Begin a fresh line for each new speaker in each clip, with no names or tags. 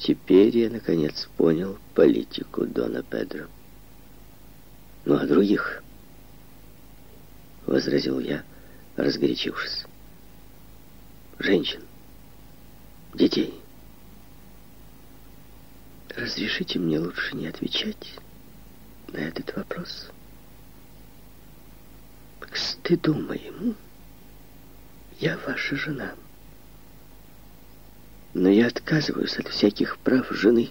Теперь я, наконец, понял политику Дона Педро. Ну, а других? Возразил я, разгорячившись. Женщин, детей. Разрешите мне лучше не отвечать на этот вопрос. К стыду моему, я ваша жена. Но я отказываюсь от всяких прав жены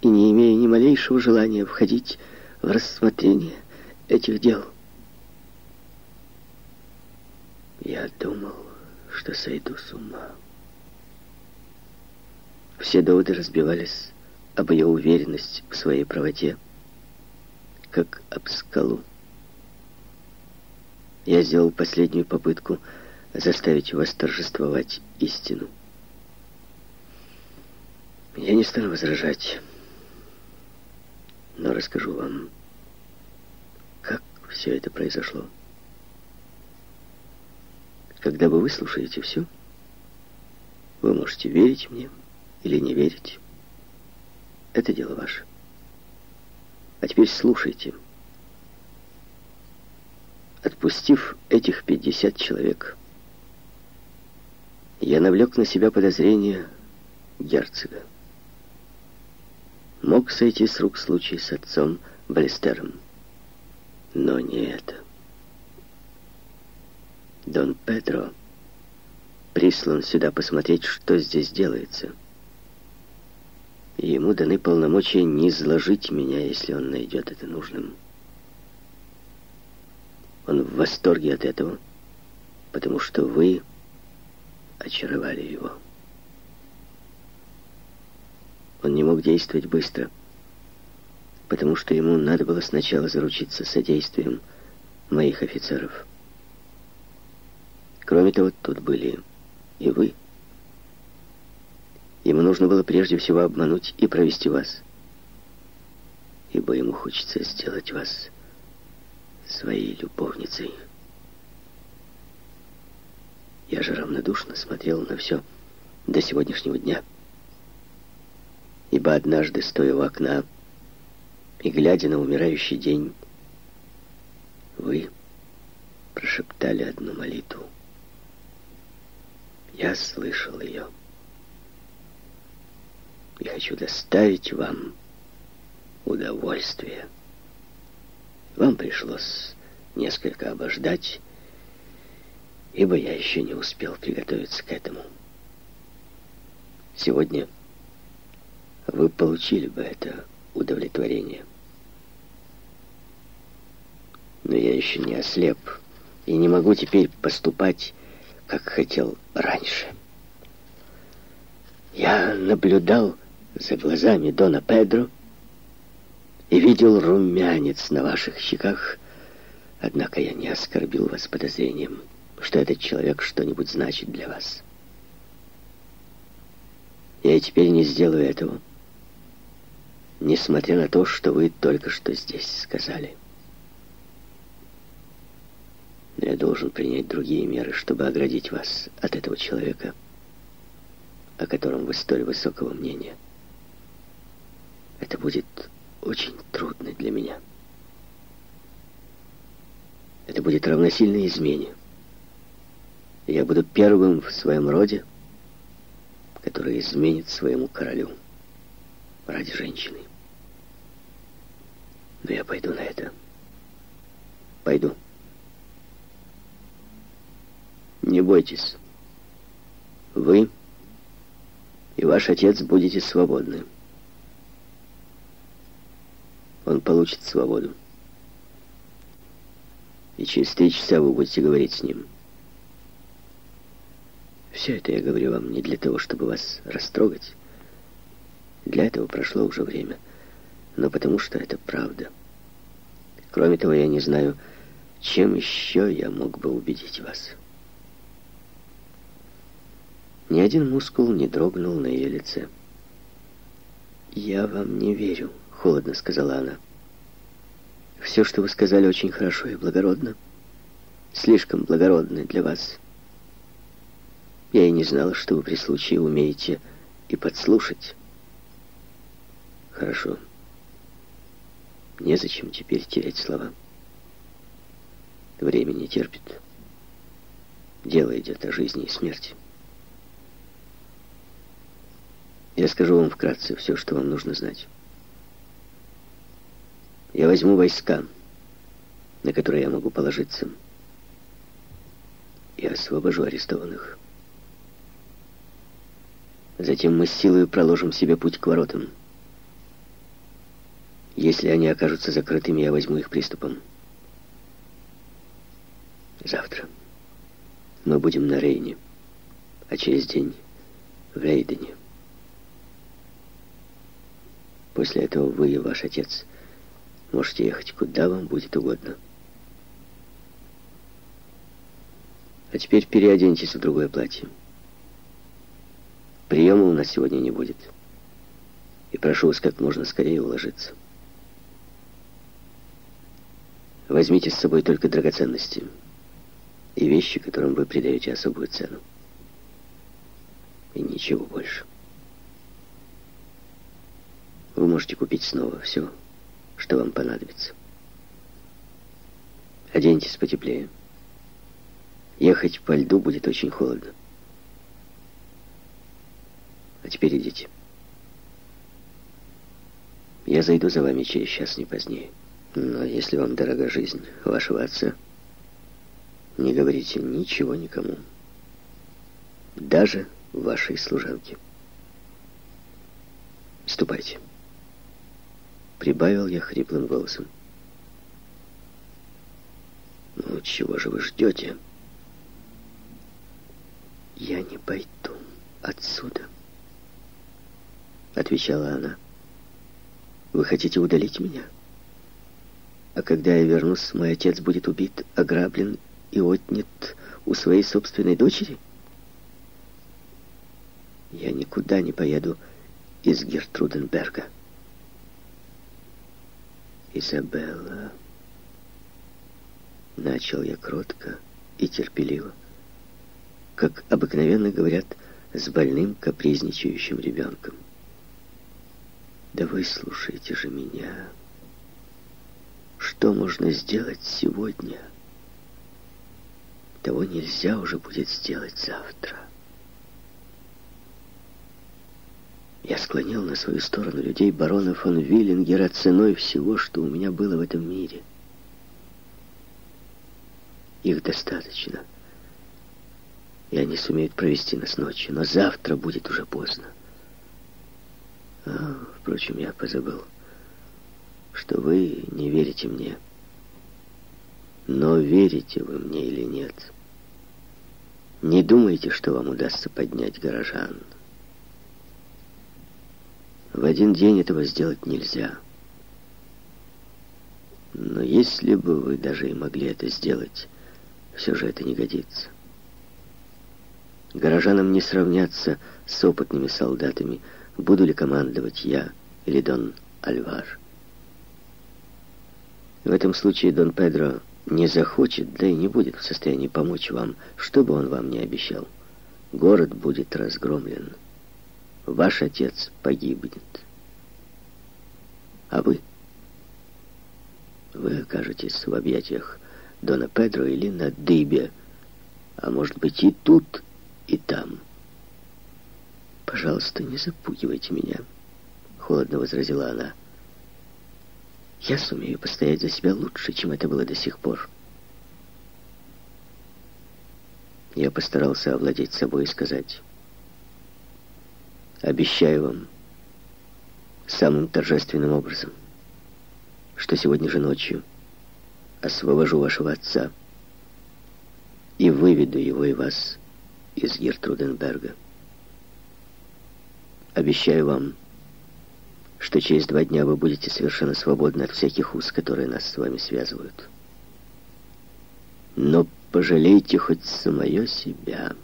и не имею ни малейшего желания входить в рассмотрение этих дел. Я думал, что сойду с ума. Все доводы разбивались об ее уверенность в своей правоте, как об скалу. Я сделал последнюю попытку заставить восторжествовать истину. Я не стану возражать, но расскажу вам, как все это произошло. Когда вы выслушаете все, вы можете верить мне или не верить. Это дело ваше. А теперь слушайте. Отпустив этих 50 человек, я навлек на себя подозрение герцога. Мог сойти с рук случай с отцом Балестером. Но не это. Дон Педро прислан сюда посмотреть, что здесь делается. ему даны полномочия не изложить меня, если он найдет это нужным. Он в восторге от этого, потому что вы очаровали его. Он не мог действовать быстро, потому что ему надо было сначала заручиться содействием моих офицеров. Кроме того, тут были и вы. Ему нужно было прежде всего обмануть и провести вас, ибо ему хочется сделать вас своей любовницей. Я же равнодушно смотрел на все до сегодняшнего дня ибо однажды, стоя у окна и глядя на умирающий день, вы прошептали одну молитву. Я слышал ее и хочу доставить вам удовольствие. Вам пришлось несколько обождать, ибо я еще не успел приготовиться к этому. Сегодня вы получили бы это удовлетворение. Но я еще не ослеп и не могу теперь поступать, как хотел раньше. Я наблюдал за глазами Дона Педро и видел румянец на ваших щеках, однако я не оскорбил вас подозрением, что этот человек что-нибудь значит для вас. Я теперь не сделаю этого несмотря на то, что вы только что здесь сказали. Но я должен принять другие меры, чтобы оградить вас от этого человека, о котором вы столь высокого мнения. Это будет очень трудно для меня. Это будет равносильно измене. Я буду первым в своем роде, который изменит своему королю ради женщины. Но я пойду на это. Пойду. Не бойтесь. Вы и ваш отец будете свободны. Он получит свободу. И через три часа вы будете говорить с ним. Все это я говорю вам не для того, чтобы вас растрогать. Для этого прошло уже время но потому что это правда. Кроме того, я не знаю, чем еще я мог бы убедить вас. Ни один мускул не дрогнул на ее лице. «Я вам не верю», — холодно сказала она. «Все, что вы сказали, очень хорошо и благородно. Слишком благородно для вас. Я и не знала, что вы при случае умеете и подслушать. Хорошо. Незачем теперь терять слова. Время не терпит. Дело идет о жизни и смерти. Я скажу вам вкратце все, что вам нужно знать. Я возьму войска, на которые я могу положиться, и освобожу арестованных. Затем мы с силой проложим себе путь к воротам. Если они окажутся закрытыми, я возьму их приступом. Завтра мы будем на Рейне, а через день в Рейдене. После этого вы и ваш отец можете ехать куда вам будет угодно. А теперь переоденьтесь в другое платье. Приема у нас сегодня не будет. И прошу вас как можно скорее уложиться. Возьмите с собой только драгоценности и вещи, которым вы придаете особую цену. И ничего больше. Вы можете купить снова все, что вам понадобится. Оденьтесь потеплее. Ехать по льду будет очень холодно. А теперь идите. Я зайду за вами через час, не позднее. Но если вам дорога жизнь вашего отца, не говорите ничего никому. Даже вашей служанке. Ступайте. Прибавил я хриплым голосом. Ну, чего же вы ждете? Я не пойду отсюда, отвечала она. Вы хотите удалить меня? А когда я вернусь, мой отец будет убит, ограблен и отнят у своей собственной дочери? Я никуда не поеду из Гертруденберга. Изабелла. Начал я кротко и терпеливо, как обыкновенно говорят с больным капризничающим ребенком. Да выслушайте же меня. Что можно сделать сегодня? Того нельзя уже будет сделать завтра. Я склонил на свою сторону людей барона фон Виллингера ценой всего, что у меня было в этом мире. Их достаточно. И они сумеют провести нас ночью, но завтра будет уже поздно. А, впрочем, я позабыл, что вы не верите мне. Но верите вы мне или нет? Не думайте, что вам удастся поднять горожан. В один день этого сделать нельзя. Но если бы вы даже и могли это сделать, все же это не годится. Горожанам не сравняться с опытными солдатами, буду ли командовать я или Дон Альвар. В этом случае Дон Педро не захочет, да и не будет в состоянии помочь вам, что бы он вам не обещал. Город будет разгромлен ваш отец погибнет. А вы? Вы окажетесь в объятиях Дона Педро или на дыбе, а может быть и тут, и там. Пожалуйста, не запугивайте меня, холодно возразила она. Я сумею постоять за себя лучше, чем это было до сих пор. Я постарался овладеть собой и сказать... Обещаю вам самым торжественным образом, что сегодня же ночью освобожу вашего отца и выведу его и вас из Гертруденберга. Обещаю вам, что через два дня вы будете совершенно свободны от всяких уз, которые нас с вами связывают. Но пожалейте хоть самое себя».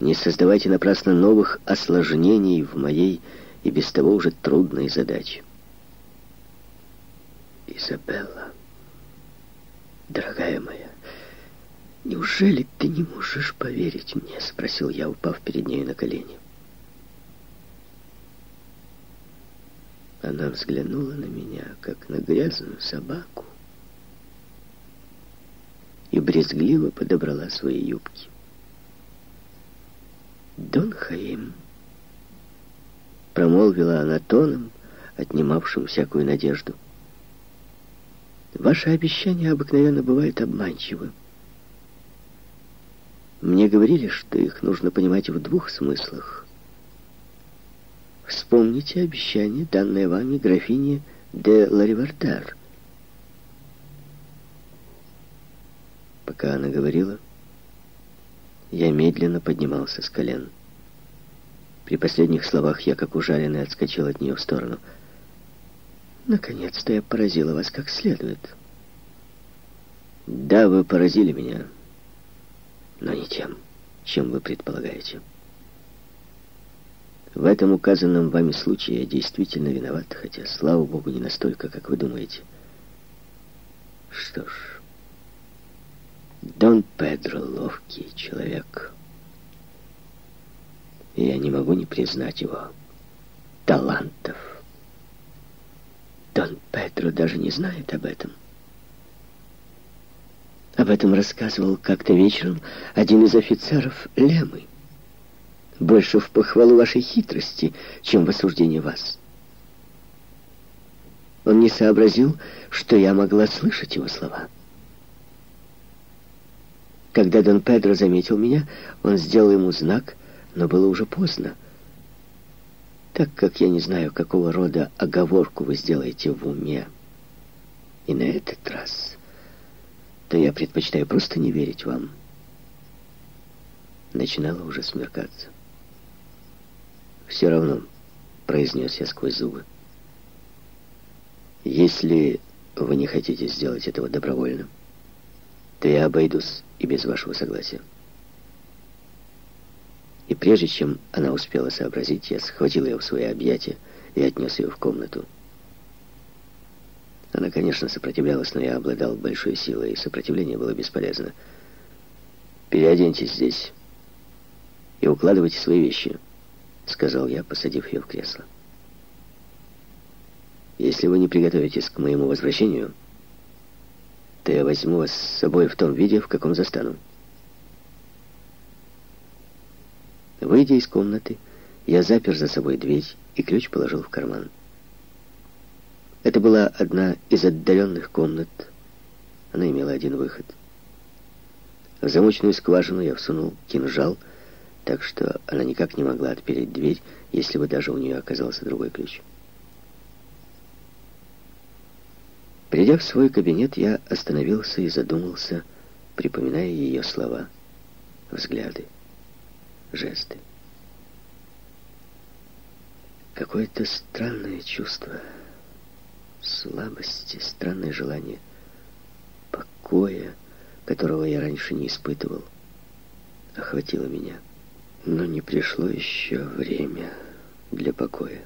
Не создавайте напрасно новых осложнений в моей и без того уже трудной задаче. Изабелла, дорогая моя, неужели ты не можешь поверить мне? Спросил я, упав перед ней на колени. Она взглянула на меня, как на грязную собаку, и брезгливо подобрала свои юбки. «Дон Хаим», — промолвила она тоном, отнимавшим всякую надежду, — «ваши обещания обыкновенно бывают обманчивы. Мне говорили, что их нужно понимать в двух смыслах. Вспомните обещание, данное вами графине де Ларивартар. Пока она говорила, я медленно поднимался с колен. При последних словах я, как ужаленный, отскочил от нее в сторону. Наконец-то я поразила вас как следует. Да, вы поразили меня, но не тем, чем вы предполагаете. В этом указанном вами случае я действительно виноват, хотя, слава богу, не настолько, как вы думаете. Что ж, Дон Педро ловкий человек. Я не могу не признать его талантов. Дон Педро даже не знает об этом. Об этом рассказывал как-то вечером один из офицеров Лемы. Больше в похвалу вашей хитрости, чем в осуждении вас. Он не сообразил, что я могла слышать его слова. Когда Дон Педро заметил меня, он сделал ему знак, но было уже поздно. Так как я не знаю, какого рода оговорку вы сделаете в уме, и на этот раз то я предпочитаю просто не верить вам. Начинало уже смеркаться. «Все равно», — произнес я сквозь зубы, «если вы не хотите сделать этого добровольно, то я обойдусь и без вашего согласия». И прежде чем она успела сообразить, я схватил ее в свои объятия и отнес ее в комнату. Она, конечно, сопротивлялась, но я обладал большой силой, и сопротивление было бесполезно. «Переоденьтесь здесь и укладывайте свои вещи», — сказал я, посадив ее в кресло. «Если вы не приготовитесь к моему возвращению, то я возьму вас с собой в том виде, в каком застану». Выйдя из комнаты, я запер за собой дверь и ключ положил в карман. Это была одна из отдаленных комнат. Она имела один выход. В замочную скважину я всунул кинжал, так что она никак не могла отпереть дверь, если бы даже у нее оказался другой ключ. Придя в свой кабинет, я остановился и задумался, припоминая ее слова, взгляды, жесты. Какое-то странное чувство — слабости, странное желание покоя, которого я раньше не испытывал, охватило меня. Но не пришло еще время для покоя.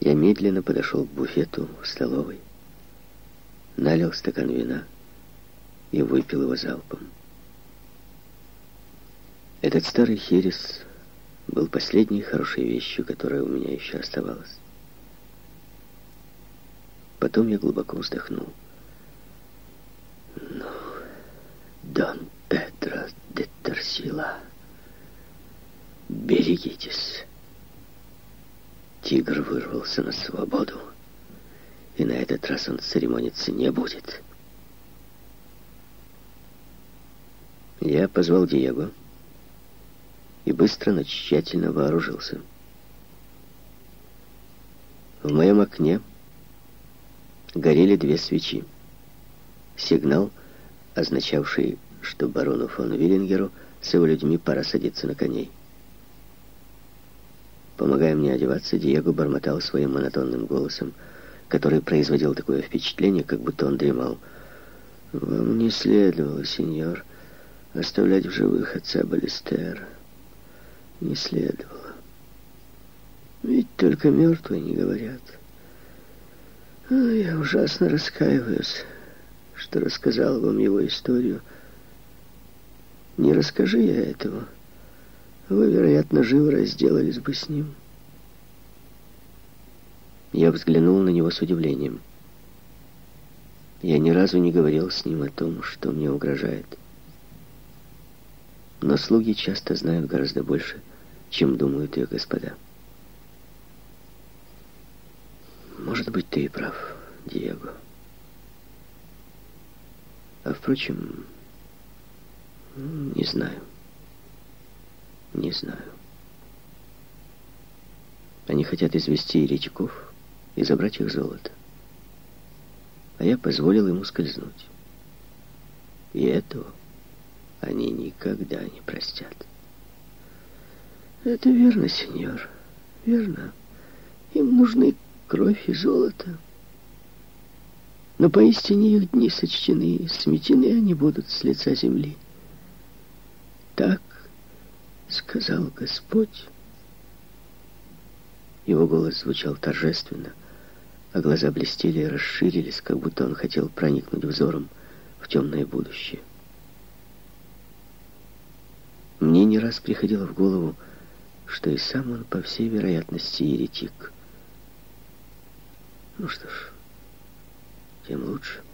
Я медленно подошел к буфету в столовой, налил стакан вина и выпил его залпом. Этот старый херес был последней хорошей вещью, которая у меня еще оставалась. Потом я глубоко вздохнул. Ну, Дон Петро де Торсила, берегитесь. Тигр вырвался на свободу, и на этот раз он церемониться не будет. Я позвал Диего и быстро, но тщательно вооружился. В моем окне горели две свечи. Сигнал, означавший, что барону фон Виллингеру с его людьми пора садиться на коней. Помогая мне одеваться, Диего бормотал своим монотонным голосом, который производил такое впечатление, как будто он дремал. «Вам не следовало, сеньор, оставлять в живых отца Балестера. Не следовало. Ведь только мертвые не говорят». Ну, я ужасно раскаиваюсь, что рассказал вам его историю. Не расскажи я этого, вы, вероятно, живо разделались бы с ним. Я взглянул на него с удивлением. Я ни разу не говорил с ним о том, что мне угрожает. Но слуги часто знают гораздо больше, чем думают их господа. Может быть, ты и прав, Диего. А впрочем, не знаю. Не знаю. Они хотят извести еретиков и забрать их золото. А я позволил ему скользнуть. И этого они никогда не простят. Это верно, сеньор, верно. Им нужны кровь и золото. Но поистине их дни сочтены, сметены они будут с лица земли. Так сказал Господь. Его голос звучал торжественно, а глаза блестели и расширились, как будто он хотел проникнуть взором в темное будущее. Мне не раз приходило в голову, что и сам он, по всей вероятности, еретик. Ну что ж, тем лучше.